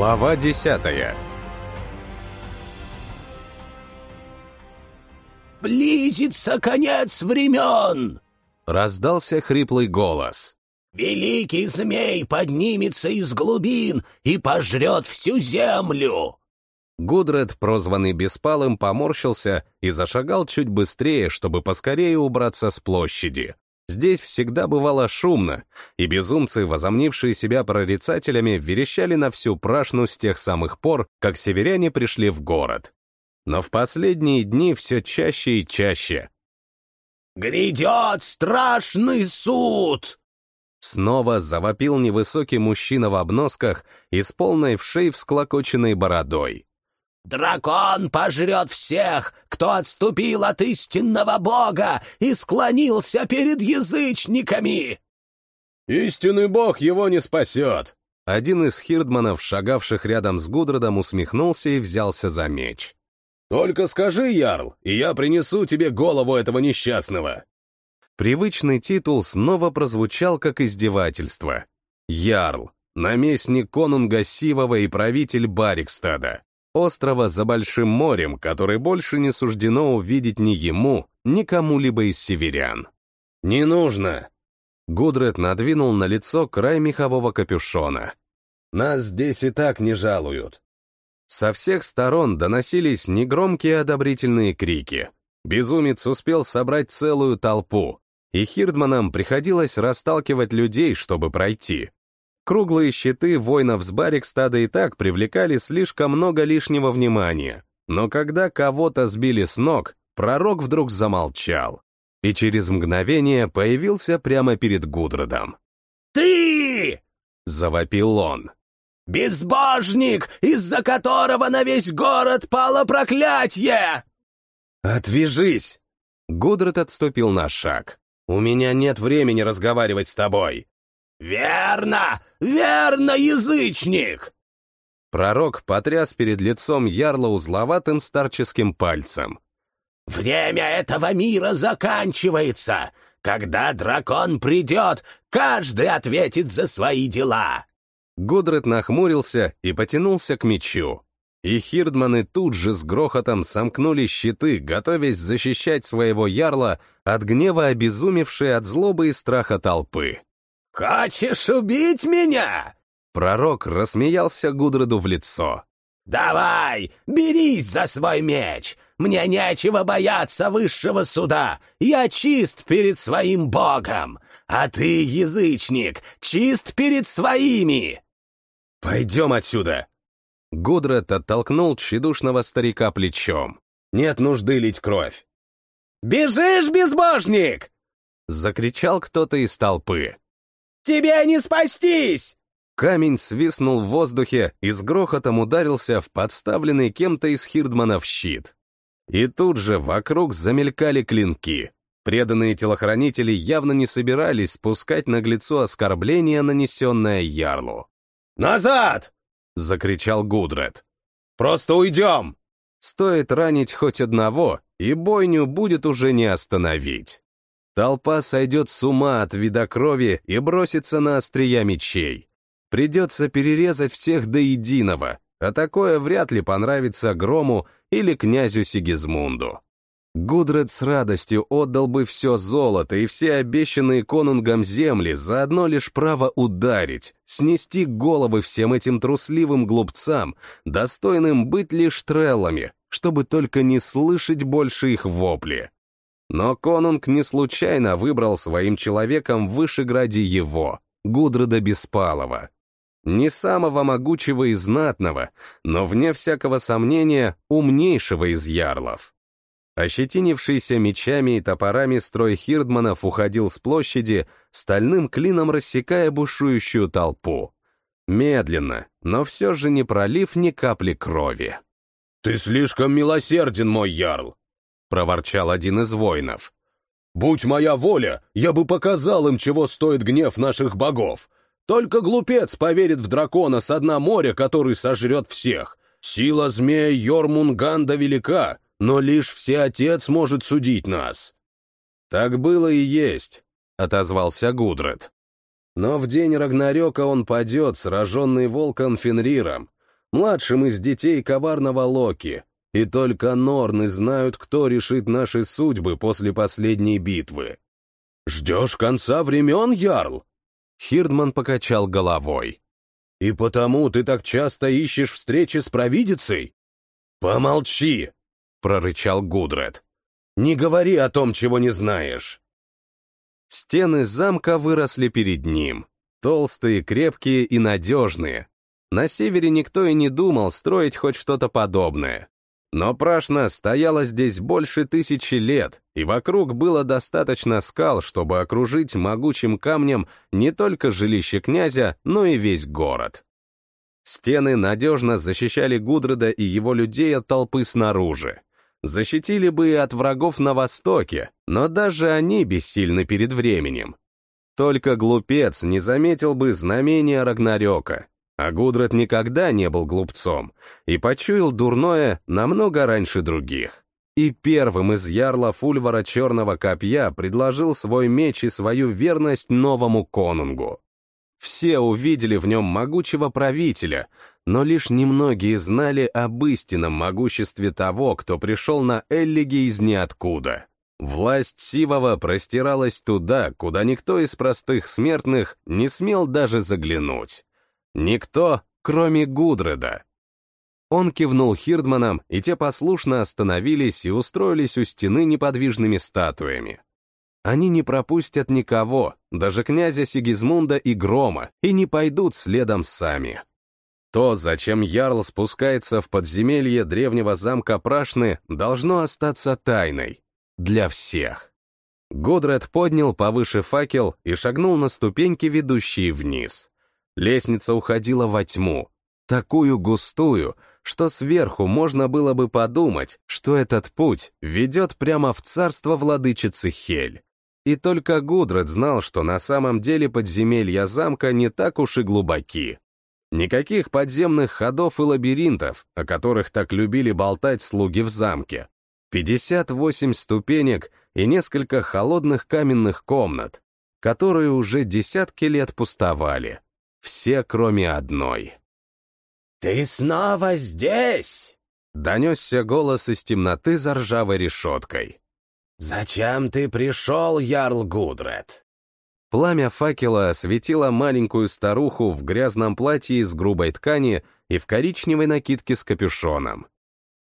Глава десятая «Близится конец времен!» — раздался хриплый голос. «Великий змей поднимется из глубин и пожрет всю землю!» Гудред, прозванный Беспалым, поморщился и зашагал чуть быстрее, чтобы поскорее убраться с площади. Здесь всегда бывало шумно, и безумцы, возомнившие себя прорицателями, верещали на всю прашну с тех самых пор, как северяне пришли в город. Но в последние дни все чаще и чаще. «Грядет страшный суд!» Снова завопил невысокий мужчина в обносках и с полной вшей всклокоченной бородой. Дракон пожрет всех, кто отступил от истинного бога и склонился перед язычниками!» «Истинный бог его не спасет!» Один из хирдманов, шагавших рядом с Гудродом, усмехнулся и взялся за меч. «Только скажи, Ярл, и я принесу тебе голову этого несчастного!» Привычный титул снова прозвучал как издевательство. Ярл, наместник конунга Сивова и правитель Барикстада острова за Большим морем, который больше не суждено увидеть ни ему, ни кому-либо из северян. «Не нужно!» Гудред надвинул на лицо край мехового капюшона. «Нас здесь и так не жалуют». Со всех сторон доносились негромкие одобрительные крики. Безумец успел собрать целую толпу, и Хирдманам приходилось расталкивать людей, чтобы пройти. Круглые щиты воинов с Барикстада и так привлекали слишком много лишнего внимания, но когда кого-то сбили с ног, пророк вдруг замолчал и через мгновение появился прямо перед Гудродом. «Ты!» — завопил он. «Безбожник, из-за которого на весь город пало проклятие!» «Отвяжись!» Гудрод отступил на шаг. «У меня нет времени разговаривать с тобой. «Верно! Верно, язычник!» Пророк потряс перед лицом ярла узловатым старческим пальцем. «Время этого мира заканчивается! Когда дракон придет, каждый ответит за свои дела!» Гудрет нахмурился и потянулся к мечу. И хирдманы тут же с грохотом сомкнули щиты, готовясь защищать своего ярла от гнева обезумевшей от злобы и страха толпы. «Хочешь убить меня?» Пророк рассмеялся Гудроду в лицо. «Давай, берись за свой меч! Мне нечего бояться высшего суда! Я чист перед своим богом! А ты, язычник, чист перед своими!» «Пойдем отсюда!» Гудред оттолкнул тщедушного старика плечом. «Нет нужды лить кровь!» «Бежишь, безбожник!» Закричал кто-то из толпы. Тебе не спастись!» Камень свистнул в воздухе и с грохотом ударился в подставленный кем-то из хирдманов щит. И тут же вокруг замелькали клинки. Преданные телохранители явно не собирались спускать наглецу оскорбление, нанесенное Ярлу. «Назад!» — закричал Гудред. «Просто уйдем!» Стоит ранить хоть одного, и бойню будет уже не остановить. Толпа сойдет с ума от вида крови и бросится на острия мечей. Придется перерезать всех до единого, а такое вряд ли понравится Грому или князю Сигизмунду. Гудред с радостью отдал бы все золото и все обещанные конунгам земли за одно лишь право ударить, снести головы всем этим трусливым глупцам, достойным быть лишь треллами, чтобы только не слышать больше их вопли. Но конунг не случайно выбрал своим человеком в Вышеграде его, Гудрода Беспалова. Не самого могучего и знатного, но, вне всякого сомнения, умнейшего из ярлов. Ощетинившийся мечами и топорами строй хирдманов уходил с площади, стальным клином рассекая бушующую толпу. Медленно, но все же не пролив ни капли крови. «Ты слишком милосерден, мой ярл!» Проворчал один из воинов. «Будь моя воля, я бы показал им, чего стоит гнев наших богов. Только глупец поверит в дракона с дна моря, который сожрет всех. Сила змея Йормунганда велика, но лишь Всеотец может судить нас». «Так было и есть», — отозвался Гудред. «Но в день Рагнарёка он падет, сраженный волком Фенриром, младшим из детей коварного Локи, и только Норны знают, кто решит наши судьбы после последней битвы. «Ждешь конца времен, Ярл?» Хирдман покачал головой. «И потому ты так часто ищешь встречи с провидицей?» «Помолчи!» — прорычал Гудред. «Не говори о том, чего не знаешь!» Стены замка выросли перед ним. Толстые, крепкие и надежные. На севере никто и не думал строить хоть что-то подобное. Но Прашна стояла здесь больше тысячи лет, и вокруг было достаточно скал, чтобы окружить могучим камнем не только жилище князя, но и весь город. Стены надежно защищали Гудрода и его людей от толпы снаружи. Защитили бы и от врагов на востоке, но даже они бессильны перед временем. Только глупец не заметил бы знамения Рагнарёка, а Гудрат никогда не был глупцом и почуял дурное намного раньше других. И первым из ярлов Ульвара Черного Копья предложил свой меч и свою верность новому конунгу. Все увидели в нем могучего правителя, но лишь немногие знали об истинном могуществе того, кто пришел на Эллиге из ниоткуда. Власть Сивова простиралась туда, куда никто из простых смертных не смел даже заглянуть. Никто, кроме Гудреда. Он кивнул Хирдманам, и те послушно остановились и устроились у стены неподвижными статуями. Они не пропустят никого, даже князя Сигизмунда и Грома, и не пойдут следом сами. То, зачем Ярл спускается в подземелье древнего замка Прашны, должно остаться тайной. Для всех. Годред поднял повыше факел и шагнул на ступеньки, ведущие вниз. Лестница уходила во тьму, такую густую, что сверху можно было бы подумать, что этот путь ведет прямо в царство владычицы Хель. И только Гудред знал, что на самом деле подземелья замка не так уж и глубоки. Никаких подземных ходов и лабиринтов, о которых так любили болтать слуги в замке. 58 ступенек и несколько холодных каменных комнат, которые уже десятки лет пустовали. Все, кроме одной. «Ты снова здесь?» — донесся голос из темноты за ржавой решеткой. «Зачем ты пришел, Ярл Гудред?» Пламя факела осветило маленькую старуху в грязном платье из грубой ткани и в коричневой накидке с капюшоном.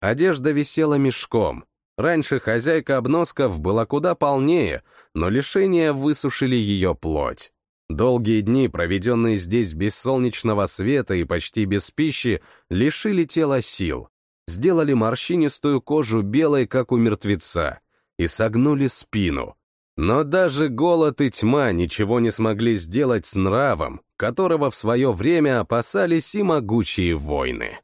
Одежда висела мешком. Раньше хозяйка обносков была куда полнее, но лишения высушили ее плоть. Долгие дни, проведенные здесь без солнечного света и почти без пищи, лишили тела сил, сделали морщинистую кожу белой, как у мертвеца, и согнули спину. Но даже голод и тьма ничего не смогли сделать с нравом, которого в свое время опасались и могучие войны.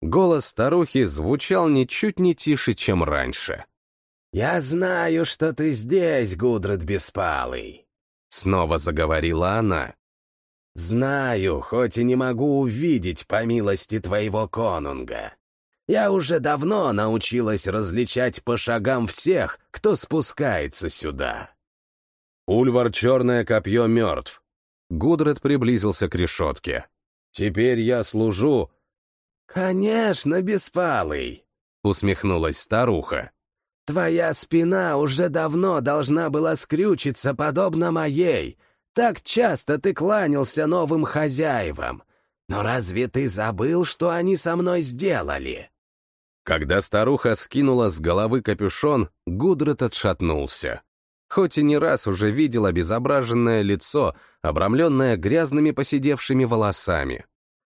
Голос старухи звучал ничуть не тише, чем раньше. «Я знаю, что ты здесь, Гудред Беспалый. Снова заговорила она. «Знаю, хоть и не могу увидеть по милости твоего конунга. Я уже давно научилась различать по шагам всех, кто спускается сюда». Ульвар Черное Копье мертв. Гудред приблизился к решетке. «Теперь я служу...» «Конечно, беспалый!» — усмехнулась старуха. Твоя спина уже давно должна была скрючиться, подобно моей. Так часто ты кланялся новым хозяевам. Но разве ты забыл, что они со мной сделали?» Когда старуха скинула с головы капюшон, Гудрет отшатнулся. Хоть и не раз уже видел обезображенное лицо, обрамленное грязными поседевшими волосами.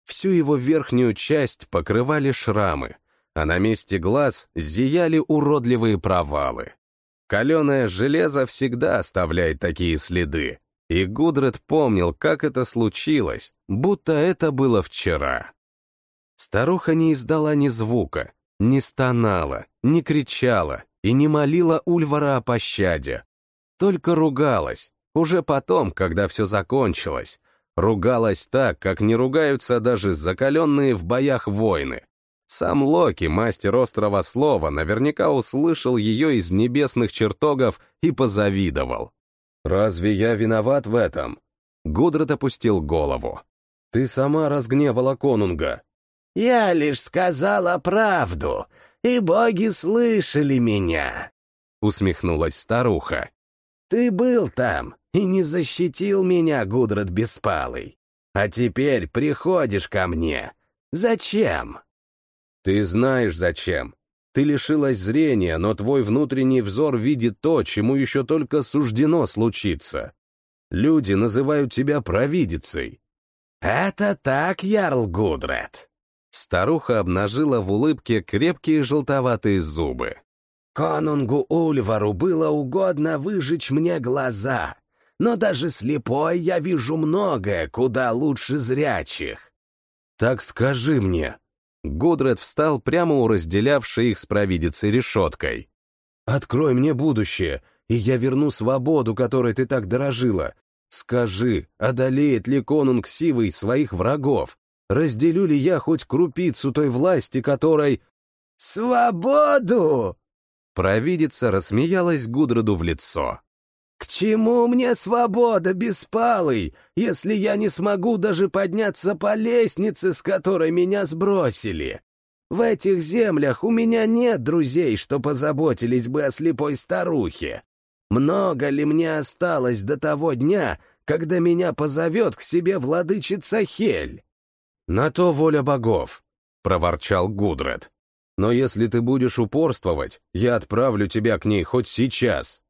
Всю его верхнюю часть покрывали шрамы а на месте глаз зияли уродливые провалы. Каленое железо всегда оставляет такие следы, и Гудред помнил, как это случилось, будто это было вчера. Старуха не издала ни звука, не стонала, не кричала и не молила Ульвара о пощаде. Только ругалась, уже потом, когда все закончилось. Ругалась так, как не ругаются даже закаленные в боях воины. Сам Локи, мастер острова слова, наверняка услышал ее из небесных чертогов и позавидовал. «Разве я виноват в этом?» Гудрат опустил голову. «Ты сама разгневала конунга». Я лишь сказала правду, и боги слышали меня. Усмехнулась старуха. Ты был там и не защитил меня, Гудрат Беспалый. А теперь приходишь ко мне. Зачем? Ты знаешь, зачем. Ты лишилась зрения, но твой внутренний взор видит то, чему еще только суждено случиться. Люди называют тебя провидицей. Это так, Ярл Гудрет. Старуха обнажила в улыбке крепкие желтоватые зубы. Конунгу Ульвару было угодно выжечь мне глаза, но даже слепой я вижу многое, куда лучше зрячих. Так скажи мне. Гудред встал прямо у разделявшей их с провидицей решеткой. «Открой мне будущее, и я верну свободу, которой ты так дорожила. Скажи, одолеет ли конунг Сивый своих врагов? Разделю ли я хоть крупицу той власти, которой... «Свободу!» Провидица рассмеялась Гудроду в лицо. «К чему мне свобода, беспалый, если я не смогу даже подняться по лестнице, с которой меня сбросили? В этих землях у меня нет друзей, что позаботились бы о слепой старухе. Много ли мне осталось до того дня, когда меня позовет к себе владычица Хель?» «На то воля богов», — проворчал Гудред. «Но если ты будешь упорствовать, я отправлю тебя к ней хоть сейчас».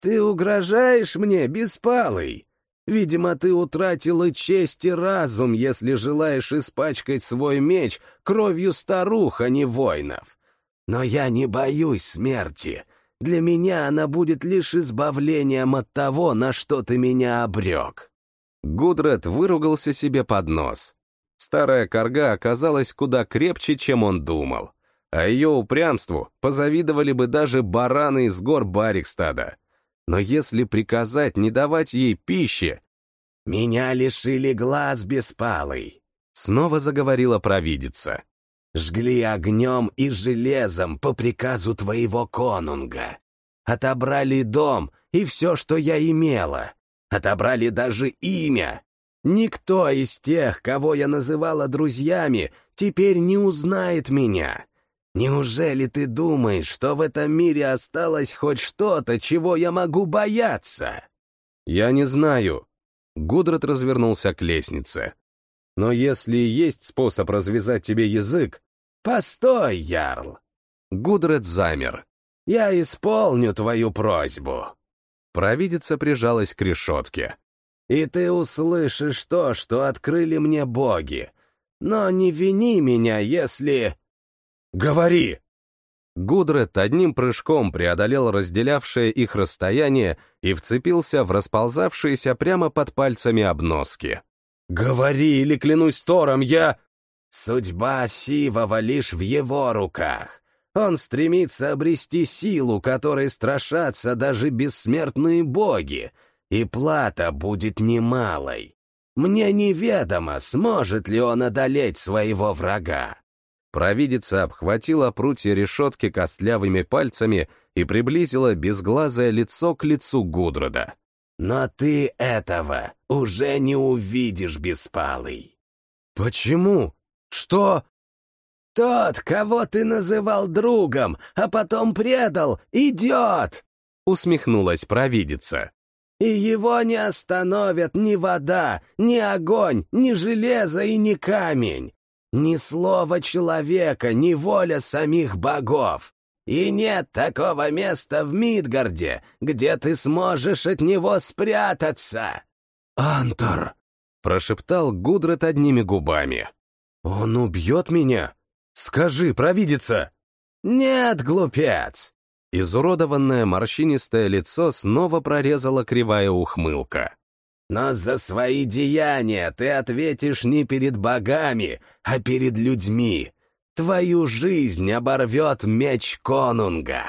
«Ты угрожаешь мне, беспалый? Видимо, ты утратила честь и разум, если желаешь испачкать свой меч кровью старух, а не воинов. Но я не боюсь смерти. Для меня она будет лишь избавлением от того, на что ты меня обрек». Гудред выругался себе под нос. Старая корга оказалась куда крепче, чем он думал. А ее упрямству позавидовали бы даже бараны из гор Барикстада. Но если приказать не давать ей пищи... «Меня лишили глаз беспалый», — снова заговорила провидица. «Жгли огнем и железом по приказу твоего конунга. Отобрали дом и все, что я имела. Отобрали даже имя. Никто из тех, кого я называла друзьями, теперь не узнает меня. Неужели ты думаешь, что в этом мире осталось хоть что-то, чего я могу бояться? Я не знаю. Гудрат развернулся к лестнице. Но если есть способ развязать тебе язык... Постой, Ярл. Гудрат замер. Я исполню твою просьбу. Провидица прижалась к решетке и ты услышишь то, что открыли мне боги. Но не вини меня, если... Говори!» Гудрет одним прыжком преодолел разделявшее их расстояние и вцепился в расползавшиеся прямо под пальцами обноски. «Говори, или клянусь Тором, я...» «Судьба Сивова лишь в его руках. Он стремится обрести силу, которой страшатся даже бессмертные боги, и плата будет немалой. Мне неведомо, сможет ли он одолеть своего врага. Провидица обхватила прутья решетки костлявыми пальцами и приблизила безглазое лицо к лицу Гудрода. «Но ты этого уже не увидишь, Беспалый». «Почему? Что?» «Тот, кого ты называл другом, а потом предал, идет!» усмехнулась провидица. И его не остановят ни вода, ни огонь, ни железо и ни камень. Ни слова человека, ни воля самих богов. И нет такого места в Мидгарде, где ты сможешь от него спрятаться. «Антор!» — прошептал Гудрат одними губами. «Он убьет меня? Скажи, провидица!» «Нет, глупец! Изуродованное морщинистое лицо снова прорезала кривая ухмылка. «Но за свои деяния ты ответишь не перед богами, а перед людьми. Твою жизнь оборвет меч конунга».